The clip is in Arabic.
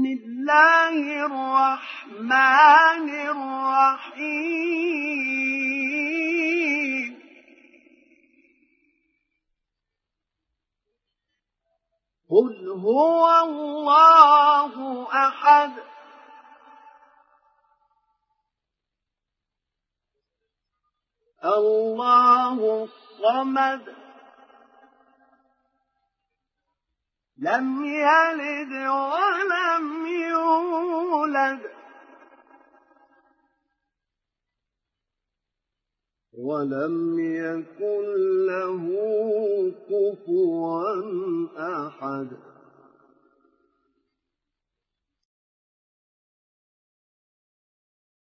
بسم الله الرحمن الرحيم. قل هو الله أحد. الله الصمد. لم يلد ولم يولد ولم يكن له